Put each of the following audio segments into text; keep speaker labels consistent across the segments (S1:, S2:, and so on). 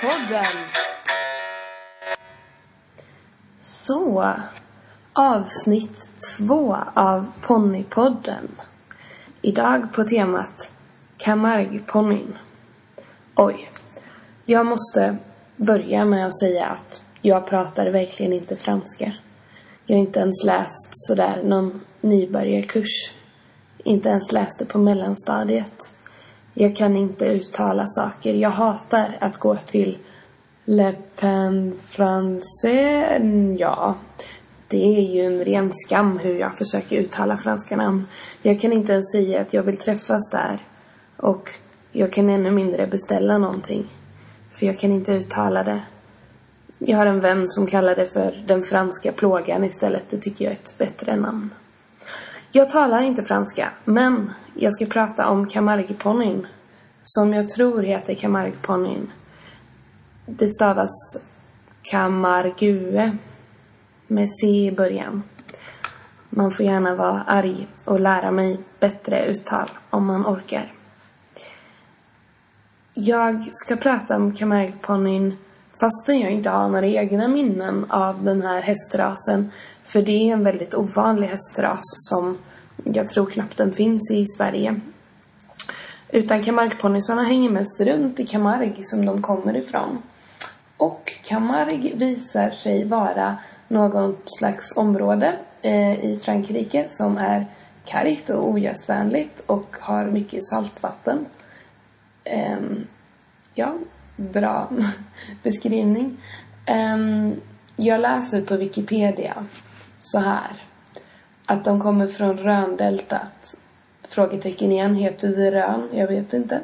S1: Ponnypodden! Så, avsnitt två av Ponnypodden. Idag på temat Camargue-ponnyn. Oj, jag måste börja med att säga att jag pratar verkligen inte franska. Jag har inte ens läst sådär någon nybörjarkurs. Inte ens läst det på mellanstadiet. Jag kan inte uttala saker. Jag hatar att gå till Le Pen Français. Ja, det är ju en ren skam hur jag försöker uttala franska namn. Jag kan inte ens säga att jag vill träffas där. Och jag kan ännu mindre beställa någonting. För jag kan inte uttala det. Jag har en vän som kallar det för den franska plågan istället. Det tycker jag är ett bättre namn. Jag talar inte franska, men jag ska prata om Camargue-ponnyn. Som jag tror heter Camargue-ponnyn. Det stavas Camargue med C i början. Man får gärna vara arg och lära mig bättre uttal om man orkar. Jag ska prata om Camargue-ponnyn fastän jag inte har några egna minnen av den här hästrasen. För det är en väldigt ovanlig hästras som jag tror knappt den finns i Sverige. Utan Camargue-ponnysarna hänger mest runt i Camargue som de kommer ifrån. Och Camargue visar sig vara något slags område eh, i Frankrike som är kargt och ogästvänligt och har mycket saltvatten. Eh, ja, bra beskrivning. Eh, jag läser på Wikipedia så här. Att de kommer från Röndeltat. Frågetecken igen. Heter det Rön? Jag vet inte.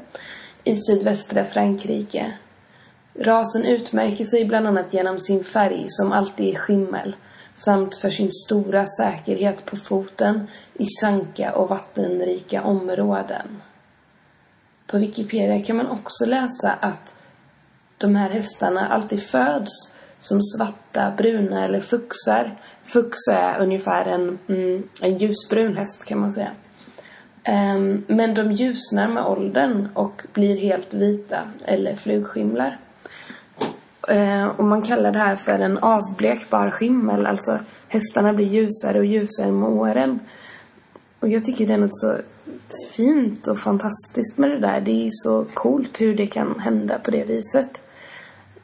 S1: I sydvästra Frankrike. Rasen utmärker sig bland annat genom sin färg som alltid är skimmel samt för sin stora säkerhet på foten i sanka och vattenrika områden. På Wikipedia kan man också läsa att de här hästarna alltid föds som svarta, bruna eller fuxar. Fux är ungefär en, mm, en ljusbrun häst kan man säga. Um, men de ljusnar med åldern och blir helt vita eller flugskimlar. Uh, och man kallar det här för en avblekbar skimmel. Alltså hästarna blir ljusare och ljusare med åren. Och jag tycker det är något så fint och fantastiskt med det där. Det är så coolt hur det kan hända på det viset.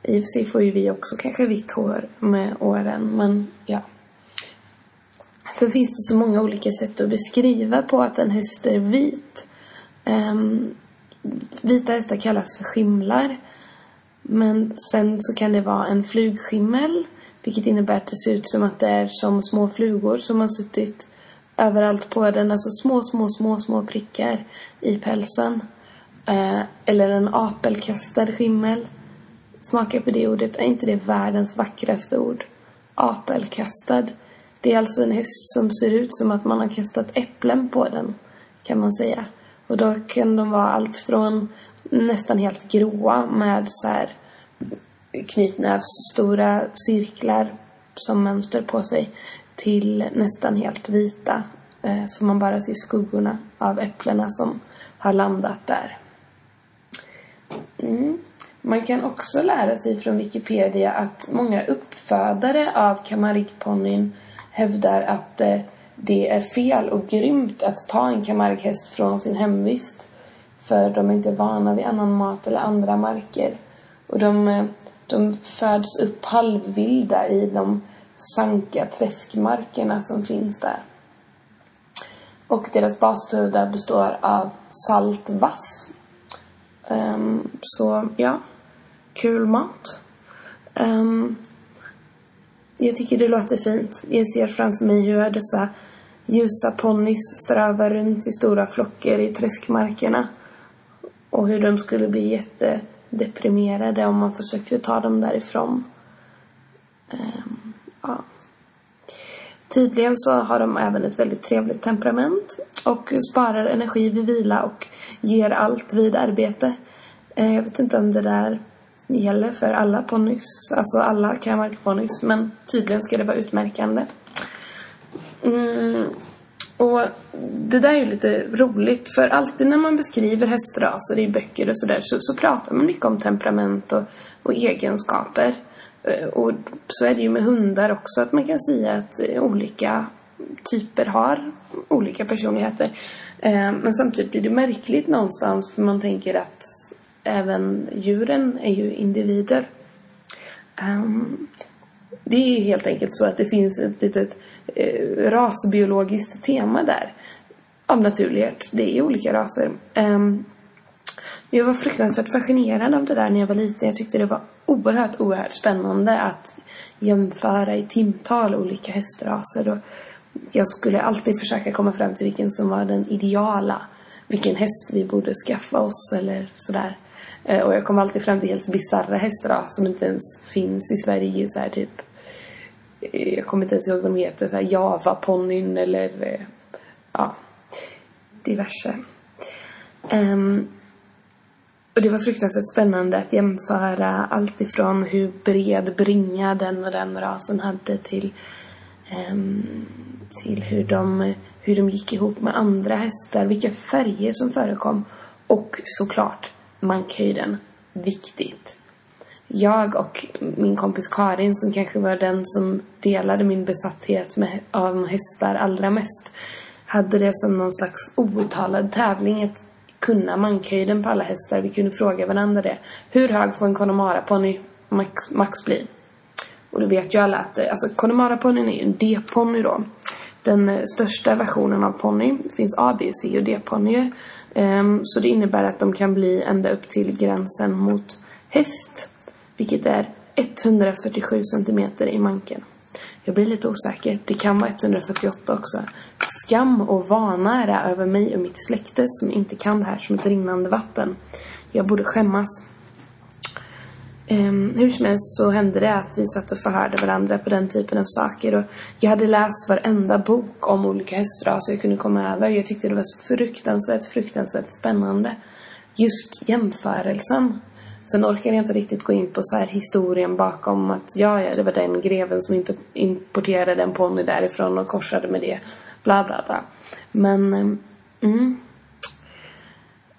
S1: I och för sig får ju vi också kanske vitt hår med åren, men ja. Så finns det så många olika sätt att beskriva på att en häst är vit. Um, vita hästar kallas för skimlar. Men sen så kan det vara en flugskimmel. Vilket innebär att det ser ut som att det är som små flugor som har suttit överallt på den. Alltså små, små, små, små prickar i pälsen. Uh, eller en apelkastad skimmel. Smaka på det ordet. Är inte det världens vackraste ord? Apelkastad. Det är alltså en häst som ser ut som att man har kastat äpplen på den. Kan man säga. Och då kan de vara allt från nästan helt gråa med så här knytnävsstora cirklar som mönster på sig till nästan helt vita. Eh, så man bara ser skuggorna av äpplena som har landat där. Mm. Man kan också lära sig från Wikipedia att många uppfödare av Camargue-ponnyn hävdar att eh, det är fel och grymt att ta en Camargue-häst från sin hemvist. För de är inte vana vid annan mat eller andra marker. Och de, eh, de föds upp halvvilda i de sanka träskmarkerna som finns där. Och deras basföda består av saltvass. Um, ehm, så ja, kul mat. Um, jag tycker det låter fint. Jag ser framför mig hur dessa ljusa ponnys strövar runt i stora flocker i träskmarkerna. Och hur de skulle bli jättedeprimerade om man försökte ta dem därifrån. Um, ja. Tydligen så har de även ett väldigt trevligt temperament och sparar energi vid vila och ger allt vid arbete. Eh, jag vet inte om det där gäller för alla ponnys, alltså alla Camargue-ponnys, men tydligen ska det vara utmärkande. Mm. Och det där är ju lite roligt för alltid när man beskriver hästraser i böcker och sådär så, så pratar man mycket om temperament och och egenskaper. Eh, och så är det ju med hundar också att man kan säga att eh, olika typer har olika personligheter. Eh, men samtidigt blir det märkligt någonstans för man tänker att även djuren är ju individer. Um, det är helt enkelt så att det finns ett litet eh, rasbiologiskt tema där. Av naturlighet. Det är olika raser. Um, jag var fruktansvärt fascinerad av det där när jag var liten. Jag tyckte det var oerhört, oerhört spännande att jämföra i timtal olika hästraser. Och jag skulle alltid försöka komma fram till vilken som var den ideala. Vilken häst vi borde skaffa oss eller sådär. Eh, och jag kom alltid fram till helt bisarra då, som inte ens finns i Sverige. Så här, typ. Eh, jag kommer inte ens ihåg vad de heter. Så här, Java-ponnyn eller eh, ja, diverse. Um, och det var fruktansvärt spännande att jämföra allt ifrån hur bred bringa den och den rasen hade till, um, till hur, de, hur de gick ihop med andra hästar, vilka färger som förekom och såklart mankhöjden. Viktigt. Jag och min kompis Karin som kanske var den som delade min besatthet med, av hästar allra mest hade det som någon slags outtalad tävling. att kunna mankhöjden på alla hästar. Vi kunde fråga varandra det. Hur hög får en Connemara-ponny max, max bli? Och då vet ju alla att eh, alltså, Connemara-ponnyn är en D-ponny då. Den eh, största versionen av ponny. Finns A, B, C och D-ponnyer. Ehm, så det innebär att de kan bli ända upp till gränsen mot häst. Vilket är 147 centimeter i manken. Jag blir lite osäker. Det kan vara 148 också. Skam och vanära över mig och mitt släkte som inte kan det här som ett rinnande vatten. Jag borde skämmas. Um, hur som helst så hände det att vi satt och förhörde varandra på den typen av saker. Och jag hade läst varenda bok om olika hästraser jag kunde komma över. Jag tyckte det var så fruktansvärt, fruktansvärt spännande. Just jämförelsen. Sen orkade jag inte riktigt gå in på så här historien bakom att ja, ja, det var den greven som inte importerade en ponny därifrån och korsade med det. Bla, bla, bla. Men, Um.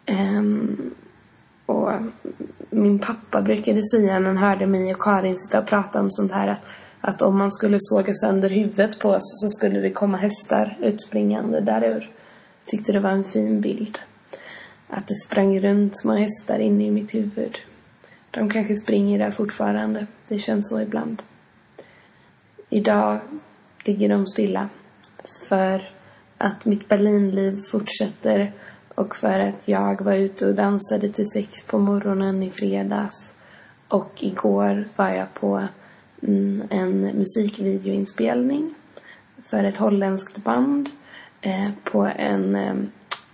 S1: Um, och min pappa brukade säga när han hörde mig och Karin sitta och prata om sånt här att, att om man skulle såga sönder huvudet på oss så skulle det komma hästar utspringande därur. Tyckte det var en fin bild. Att det sprang runt små hästar inne i mitt huvud. De kanske springer där fortfarande. Det känns så ibland. Idag ligger de stilla. För att mitt Berlinliv fortsätter och för att jag var ute och dansade till sex på morgonen i fredags. Och igår var jag på mm, en musikvideoinspelning för ett holländskt band eh, på en eh,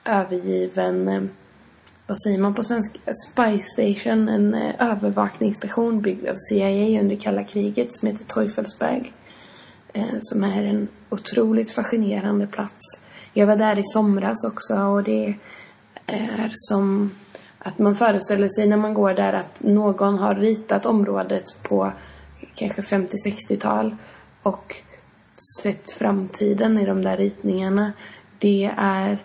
S1: övergiven eh, vad säger man på svenska? Spy Station, en övervakningsstation byggd av CIA under kalla kriget som heter Teufelsberg. Som är en otroligt fascinerande plats. Jag var där i somras också och det är som att man föreställer sig när man går där att någon har ritat området på kanske 50-60-tal och sett framtiden i de där ritningarna. Det är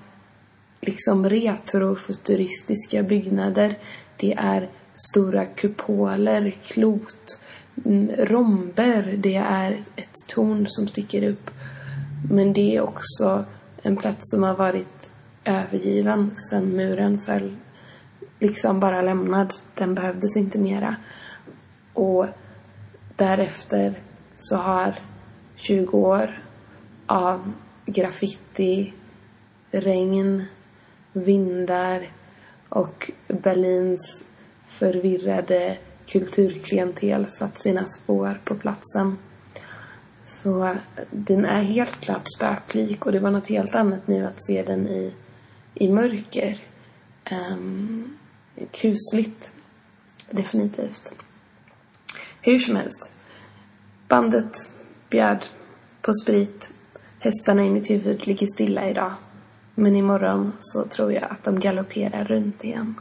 S1: liksom retrofuturistiska byggnader. Det är stora kupoler, klot, mm, romber. Det är ett torn som sticker upp. Men det är också en plats som har varit övergiven sen muren föll. Liksom bara lämnad. Den behövdes inte mera. Och därefter så har 20 år av graffiti, regn, vindar och Berlins förvirrade kulturklientel satt sina spår på platsen. Så den är helt klart spöklik och det var något helt annat nu att se den i, i mörker. Um, kusligt. Definitivt. Hur som helst. Bandet bjöd på sprit. Hästarna i mitt huvud ligger stilla idag. Men imorgon så tror jag att de galopperar runt igen.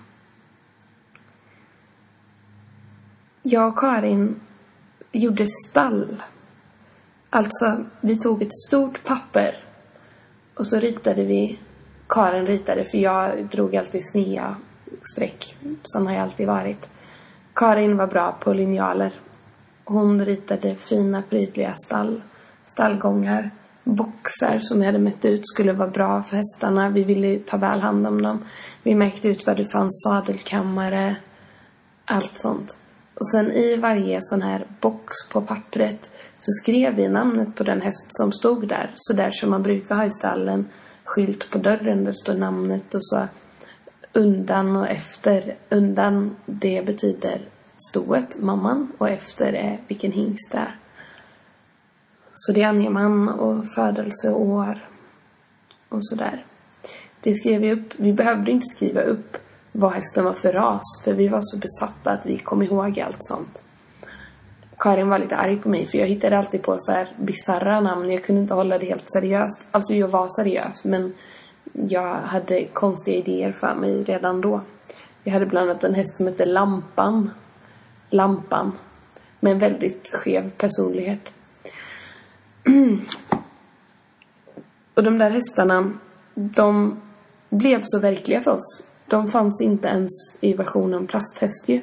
S1: Jag och Karin gjorde stall. Alltså, vi tog ett stort papper och så ritade vi, Karin ritade för jag drog alltid snea streck. Sån har jag alltid varit. Karin var bra på linjaler. Hon ritade fina, prydliga stall, stallgångar. Boxar som vi hade mätt ut skulle vara bra för hästarna. Vi ville ta väl hand om dem. Vi märkte ut var det fanns sadelkammare. Allt sånt. Och sen i varje sån här box på pappret så skrev vi namnet på den häst som stod där. Så där som man brukar ha i stallen. Skylt på dörren där står namnet och så undan och efter. Undan det betyder stoet, mamman, och efter är vilken hingst det är. Så det anger man och födelseår och sådär. Det skrev vi upp. Vi behövde inte skriva upp vad hästen var för ras, för vi var så besatta att vi kom ihåg allt sånt. Karin var lite arg på mig för jag hittade alltid på så här bisarra namn. Jag kunde inte hålla det helt seriöst. Alltså jag var seriös men jag hade konstiga idéer för mig redan då. Jag hade bland annat en häst som hette Lampan. Lampan. Med en väldigt skev personlighet. Och de där hästarna, de blev så verkliga för oss. De fanns inte ens i versionen plasthäst ju.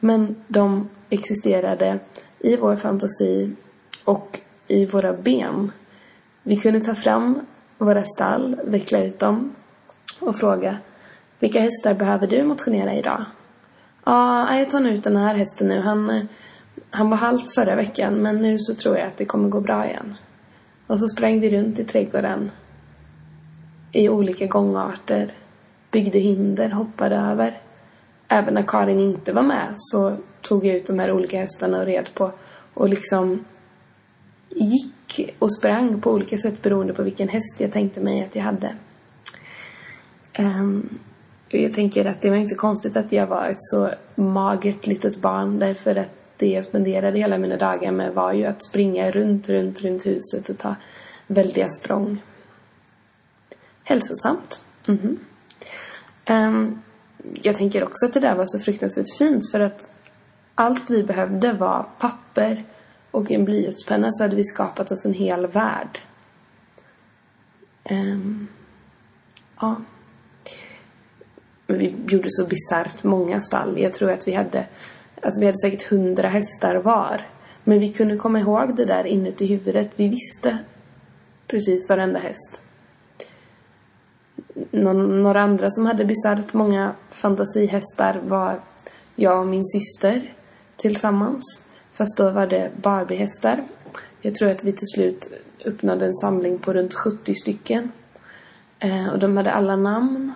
S1: Men de existerade i vår fantasi och i våra ben. Vi kunde ta fram våra stall, veckla ut dem och fråga vilka hästar behöver du motionera idag? Ja, jag tar ut den här hästen nu. Han, han var halt förra veckan men nu så tror jag att det kommer gå bra igen. Och så sprang vi runt i trädgården i olika gångarter, byggde hinder, hoppade över. Även när Karin inte var med så tog jag ut de här olika hästarna och red på och liksom gick och sprang på olika sätt beroende på vilken häst jag tänkte mig att jag hade. Um, jag tänker att det var inte konstigt att jag var ett så magert litet barn därför att det jag spenderade hela mina dagar med var ju att springa runt, runt, runt huset och ta väldiga språng. Hälsosamt. Mm -hmm. um, jag tänker också att det där var så fruktansvärt fint för att allt vi behövde var papper och en blyertspenna så hade vi skapat oss en hel värld. Um, ja. Men vi gjorde så bisarrt många stall. Jag tror att vi hade, alltså vi hade säkert hundra hästar var. Men vi kunde komma ihåg det där inuti huvudet. Vi visste precis varenda häst. Någon, några andra som hade bisarrt många fantasihästar var jag och min syster tillsammans. Fast då var det Barbiehästar. Jag tror att vi till slut uppnådde en samling på runt 70 stycken. Eh, och de hade alla namn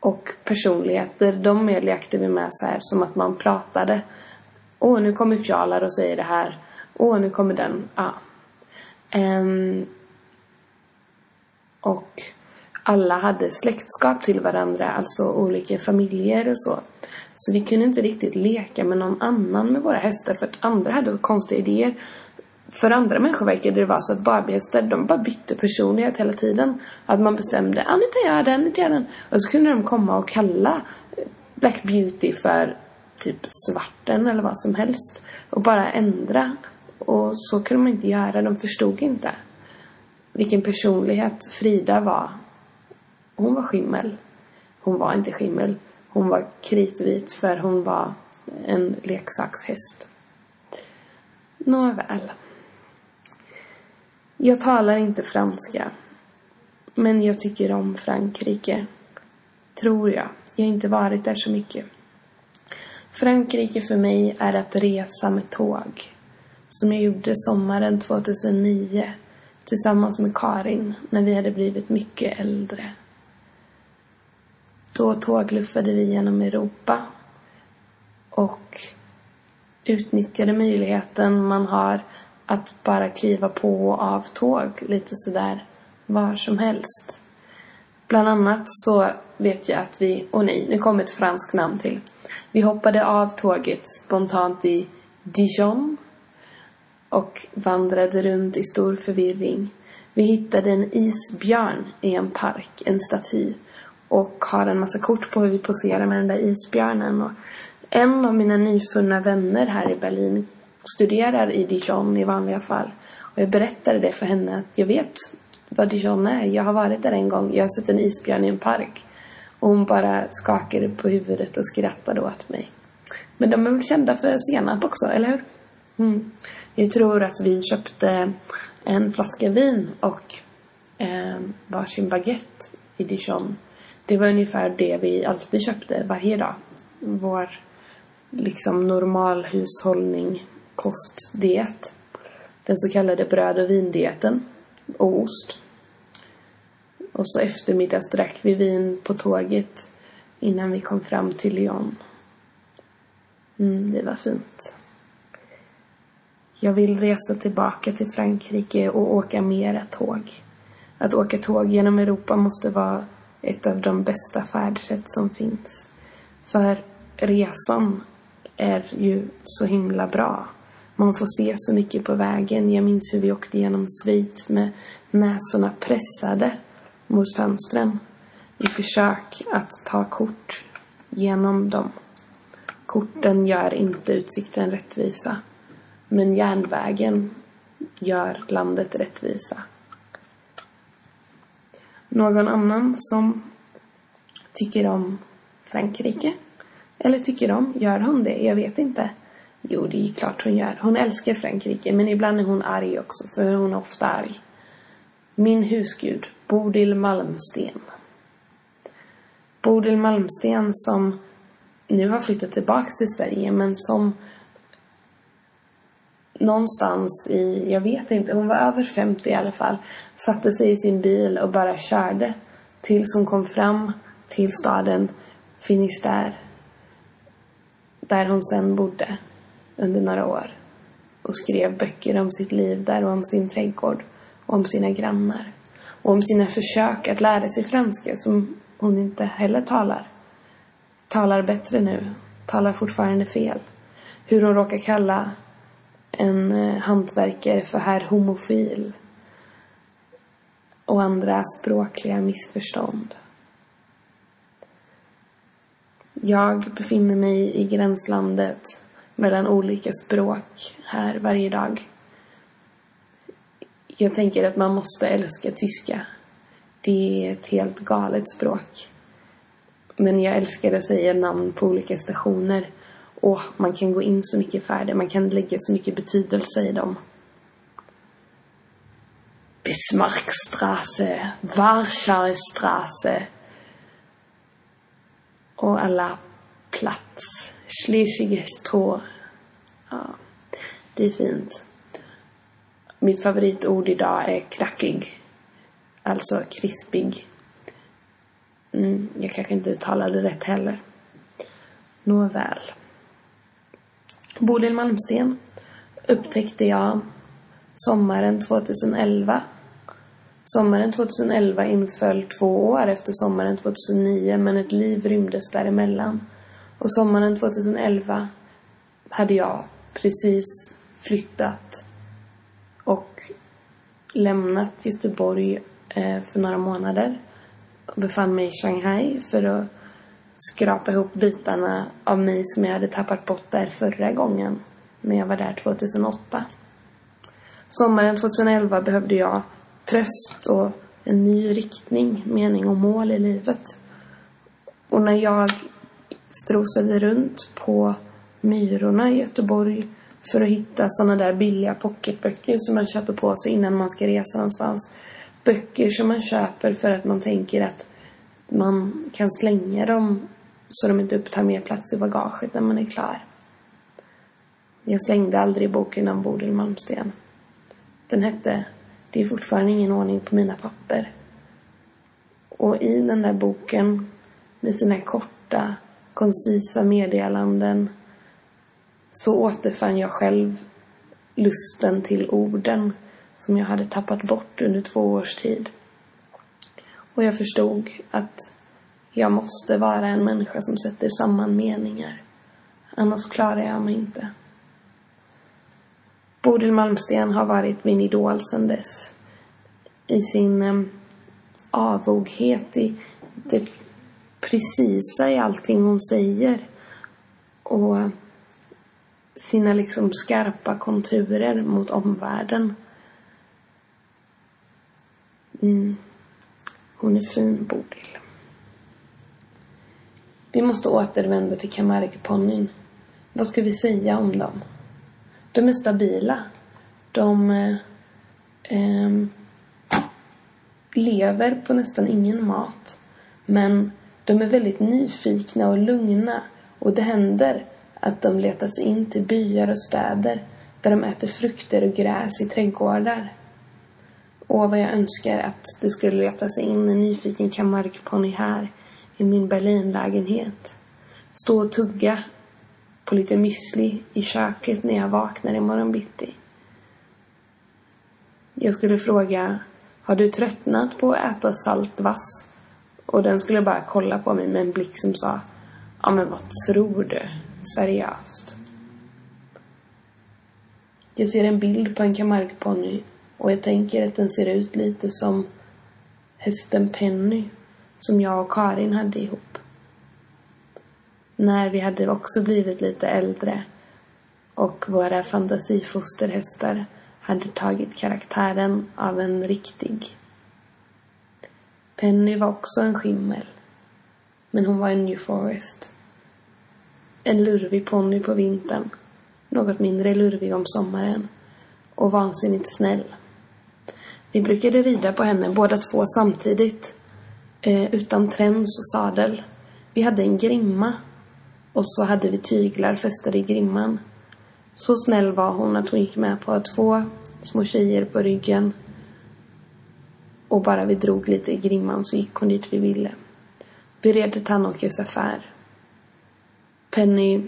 S1: och personligheter. De mer lekte vi med så här som att man pratade. Åh, nu kommer Fjalar och säger det här. Åh, nu kommer den. Ja. Eh, och alla hade släktskap till varandra, alltså olika familjer och så. Så vi kunde inte riktigt leka med någon annan med våra hästar för att andra hade så konstiga idéer. För andra människor verkade det vara så att Barbiehästar, de bara bytte personlighet hela tiden. Att man bestämde, ah, nu tar jag den, nu tar jag den. Och så kunde de komma och kalla eh, Black Beauty för typ svarten eller vad som helst. Och bara ändra. Och så kunde man inte göra, de förstod inte vilken personlighet Frida var. Hon var skimmel. Hon var inte skimmel. Hon var kritvit för hon var en leksakshäst. Nåväl. Jag talar inte franska. Men jag tycker om Frankrike. Tror jag. Jag har inte varit där så mycket. Frankrike för mig är att resa med tåg. Som jag gjorde sommaren 2009 tillsammans med Karin när vi hade blivit mycket äldre. Då tågluffade vi genom Europa och utnyttjade möjligheten man har att bara kliva på och av tåg lite sådär var som helst. Bland annat så vet jag att vi, åh nej, nu kommer ett franskt namn till. Vi hoppade av tåget spontant i Dijon och vandrade runt i stor förvirring. Vi hittade en isbjörn i en park, en staty och har en massa kort på hur vi poserar med den där isbjörnen. Och en av mina nyfunna vänner här i Berlin studerar i Dijon i vanliga fall. Och jag berättade det för henne att jag vet vad Dijon är. Jag har varit där en gång. Jag har sett en isbjörn i en park. Och hon bara skakade på huvudet och skrattade åt mig. Men de är väl kända för senap också, eller hur? Mm. Jag tror att vi köpte en flaska vin och eh, varsin baguette i Dijon. Det var ungefär det vi alltid köpte varje dag. Vår liksom normalhushållning kostdiet. Den så kallade bröd och vindieten. Och ost. Och så eftermiddags drack vi vin på tåget innan vi kom fram till Lyon. Mm, det var fint. Jag vill resa tillbaka till Frankrike och åka mera tåg. Att åka tåg genom Europa måste vara ett av de bästa färdsätt som finns. För resan är ju så himla bra. Man får se så mycket på vägen. Jag minns hur vi åkte genom Schweiz med näsorna pressade mot fönstren i försök att ta kort genom dem. Korten gör inte utsikten rättvisa. Men järnvägen gör landet rättvisa. Någon annan som tycker om Frankrike? Eller tycker om? Gör hon det? Jag vet inte. Jo, det är klart hon gör. Hon älskar Frankrike, men ibland är hon arg också, för hon är ofta arg. Min husgud, Bodil Malmsten. Bodil Malmsten som nu har flyttat tillbaks till Sverige, men som någonstans i, jag vet inte, hon var över 50 i alla fall, satte sig i sin bil och bara körde tills hon kom fram till staden Finisterre. Där hon sen bodde under några år och skrev böcker om sitt liv där och om sin trädgård och om sina grannar och om sina försök att lära sig franska som hon inte heller talar. Talar bättre nu, talar fortfarande fel. Hur hon råkar kalla en eh, hantverkare för herr homofil och andra språkliga missförstånd. Jag befinner mig i gränslandet mellan olika språk här varje dag. Jag tänker att man måste älska tyska. Det är ett helt galet språk. Men jag älskar att säga namn på olika stationer. Och man kan gå in så mycket färdigt, Man kan lägga så mycket betydelse i dem. Bismarckstrasse, Warschaustraße och alla plats. Schlesiges Tor. Ja, det är fint. Mitt favoritord idag är knackig. Alltså krispig. Mm, jag kanske inte uttalade rätt heller. Nåväl. Bodil Malmsten upptäckte jag sommaren 2011. Sommaren 2011 inföll två år efter sommaren 2009 men ett liv rymdes däremellan. Och sommaren 2011 hade jag precis flyttat och lämnat Göteborg eh, för några månader och befann mig i Shanghai för att skrapa ihop bitarna av mig som jag hade tappat bort där förra gången när jag var där 2008. Sommaren 2011 behövde jag tröst och en ny riktning, mening och mål i livet. Och när jag strosade runt på Myrorna i Göteborg för att hitta sådana där billiga pocketböcker som man köper på sig innan man ska resa någonstans. Böcker som man köper för att man tänker att man kan slänga dem så de inte upptar mer plats i bagaget när man är klar. Jag slängde aldrig boken om Bodil Malmsten. Den hette Det är fortfarande ingen ordning på mina papper. Och i den där boken med sina korta, koncisa meddelanden så återfann jag själv lusten till orden som jag hade tappat bort under två års tid. Och jag förstod att jag måste vara en människa som sätter samman meningar. Annars klarar jag mig inte. Bodil Malmsten har varit min idol sedan dess. I sin um, avoghet, i det precisa i allting hon säger. Och sina liksom skarpa konturer mot omvärlden. Mm. Hon är fin, Bodil. Vi måste återvända till Camargue-ponnyn. vad ska vi säga om dem? De är stabila. De eh, eh, lever på nästan ingen mat. Men de är väldigt nyfikna och lugna och det händer att de letar sig in till byar och städer där de äter frukter och gräs i trädgårdar. Och vad jag önskar att det skulle leta sig in en nyfiken kammarponny här i min Berlinlägenhet. Stå och tugga på lite müsli i köket när jag vaknar imorgon bitti. Jag skulle fråga, har du tröttnat på att äta saltvass? Och den skulle bara kolla på mig med en blick som sa, ja men vad tror du? Seriöst. Jag ser en bild på en kamarkponny och jag tänker att den ser ut lite som hästen Penny som jag och Karin hade ihop. När vi hade också blivit lite äldre och våra fantasifosterhästar hade tagit karaktären av en riktig. Penny var också en skimmel. Men hon var en New Forest. En lurvig ponny på vintern. Något mindre lurvig om sommaren. Och vansinnigt snäll. Vi brukade rida på henne båda två samtidigt. Eh, utan träns och sadel. Vi hade en grimma. Och så hade vi tyglar fästade i grimman. Så snäll var hon att hon gick med på att två små tjejer på ryggen. Och bara vi drog lite i grimman så gick hon dit vi ville. Vi red till Tannåkers affär. Penny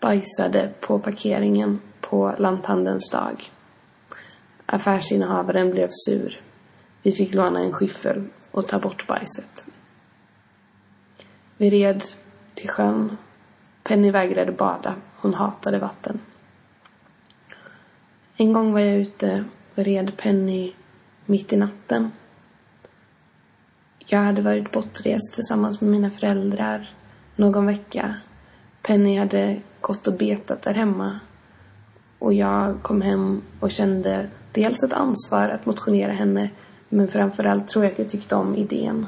S1: bajsade på parkeringen på lanthandelns dag. Affärsinnehavaren blev sur. Vi fick låna en skyffel och ta bort bajset. Vi red till sjön. Penny vägrade bada. Hon hatade vatten. En gång var jag ute och red Penny mitt i natten. Jag hade varit bortrest tillsammans med mina föräldrar någon vecka. Penny hade gått och betat där hemma. Och jag kom hem och kände dels ett ansvar att motionera henne men framförallt tror jag att jag tyckte om idén.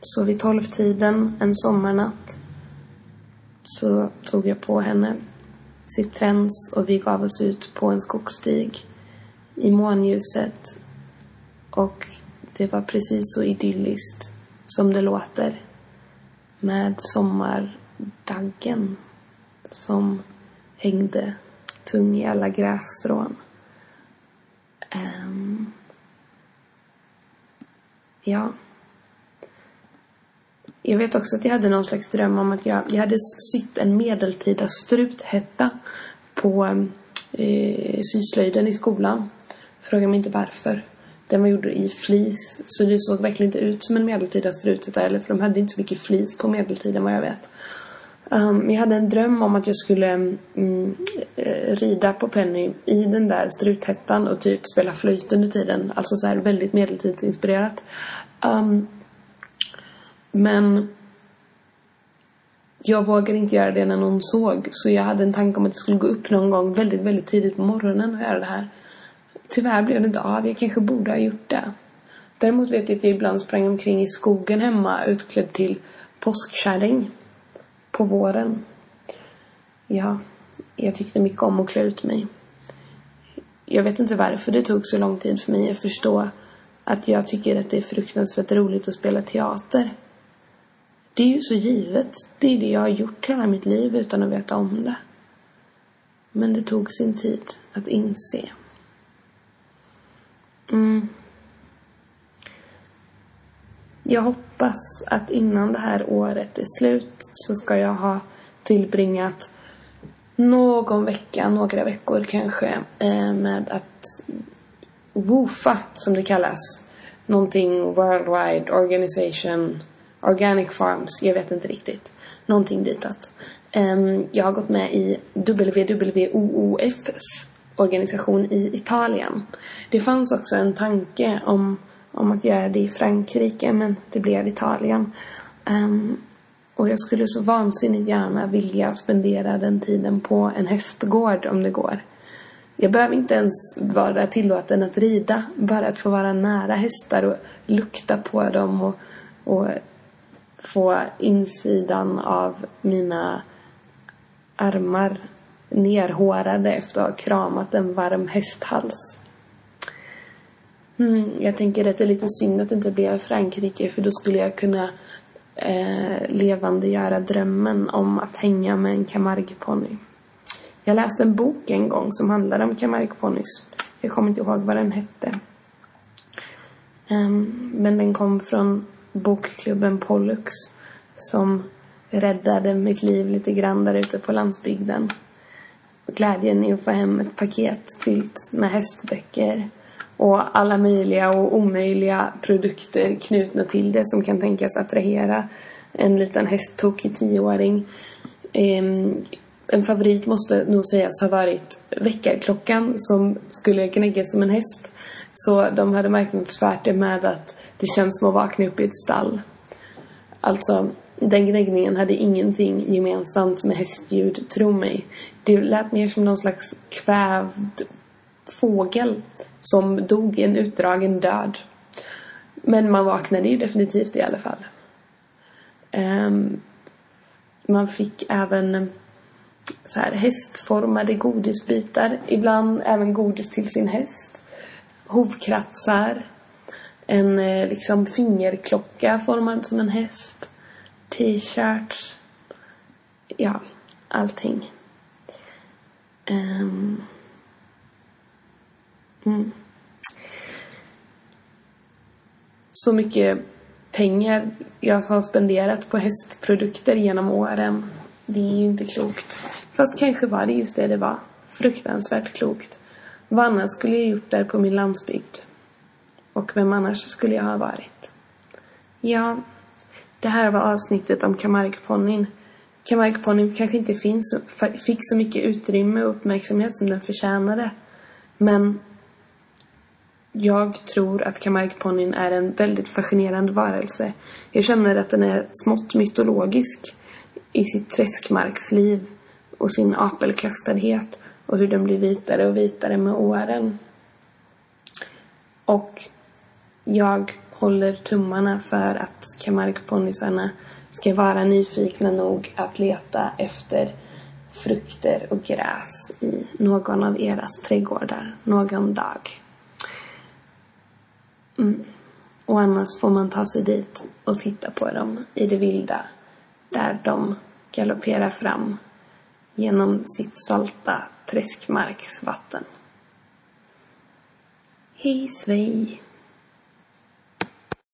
S1: Så vid tolvtiden en sommarnatt så tog jag på henne sitt träns och vi gav oss ut på en skogsstig i månljuset. Och det var precis så idylliskt som det låter med sommardaggen som hängde tung i alla grässtrån. Ja. Jag vet också att jag hade någon slags dröm om att jag, jag hade sytt en medeltida struthätta på eh, syslöjden i skolan. Fråga mig inte varför. Den var gjord i flis, så det såg verkligen inte ut som en medeltida struthätta eller för de hade inte så mycket flis på medeltiden vad jag vet. Um, jag hade en dröm om att jag skulle mm, eh, rida på Penny i den där struthättan och typ spela flöjt under tiden. Alltså så här väldigt medeltidsinspirerat. Um, men jag vågade inte göra det när någon såg. Så jag hade en tanke om att jag skulle gå upp någon gång väldigt, väldigt tidigt på morgonen och göra det här. Tyvärr blev det inte av. Jag kanske borde ha gjort det. Däremot vet jag att jag ibland sprang omkring i skogen hemma utklädd till påskkärring. På våren. Ja, jag tyckte mycket om att klä ut mig. Jag vet inte varför det tog så lång tid för mig att förstå att jag tycker att det är fruktansvärt roligt att spela teater. Det är ju så givet. Det är det jag har gjort hela mitt liv utan att veta om det. Men det tog sin tid att inse. Mm. Jag hoppas att innan det här året är slut så ska jag ha tillbringat någon vecka, några veckor kanske, eh, med att WOFA, som det kallas. Någonting Worldwide Organization Organic Farms, jag vet inte riktigt. Någonting ditåt. Ehm, jag har gått med i WWOOFs organisation i Italien. Det fanns också en tanke om, om att göra det i Frankrike men det blev Italien. Um, och jag skulle så vansinnigt gärna vilja spendera den tiden på en hästgård om det går. Jag behöver inte ens vara tillåten att rida. Bara att få vara nära hästar och lukta på dem och, och få insidan av mina armar nerhårade efter att ha kramat en varm hästhals. Mm, jag tänker att det är lite synd att det inte blev Frankrike för då skulle jag kunna eh, levandegöra drömmen om att hänga med en Camargue-ponny. Jag läste en bok en gång som handlade om Camargue-ponnys. Jag kommer inte ihåg vad den hette. Um, men den kom från bokklubben Pollux som räddade mitt liv lite grann där ute på landsbygden. Glädjen i att få hem ett paket fyllt med hästböcker och alla möjliga och omöjliga produkter knutna till det som kan tänkas attrahera en liten hästtokig tioåring. Ehm, en favorit måste nog sägas ha varit väckarklockan som skulle gnägga som en häst. Så de hade marknadsfört det med att det känns som att vakna upp i ett stall. Alltså, den gnäggningen hade ingenting gemensamt med hästljud, tro mig. Det lät mer som någon slags kvävd fågel som dog i en utdragen död. Men man vaknade ju definitivt i alla fall. Um, man fick även så här hästformade godisbitar. Ibland även godis till sin häst. Hovkratsar. En eh, liksom fingerklocka formad som en häst. T-shirts. Ja, allting. Um. Mm. Så mycket pengar jag har spenderat på hästprodukter genom åren. Det är ju inte klokt. Fast kanske var det just det det var. Fruktansvärt klokt. Vad annars skulle jag gjort där på min landsbygd? Och vem annars skulle jag ha varit? Ja, det här var avsnittet om Camargue-ponnyn. Camargue-ponnyn kanske inte finns, fick så mycket utrymme och uppmärksamhet som den förtjänade. Men jag tror att Camargue-ponnyn är en väldigt fascinerande varelse. Jag känner att den är smått mytologisk i sitt träskmarksliv och sin apelkastadhet och hur den blir vitare och vitare med åren. Och jag håller tummarna för att Camargue-ponnysarna ska vara nyfikna nog att leta efter frukter och gräs i någon av eras trädgårdar någon dag. Mm. Och annars får man ta sig dit och titta på dem i det vilda där de galopperar fram genom sitt salta träskmarksvatten. Hej svej!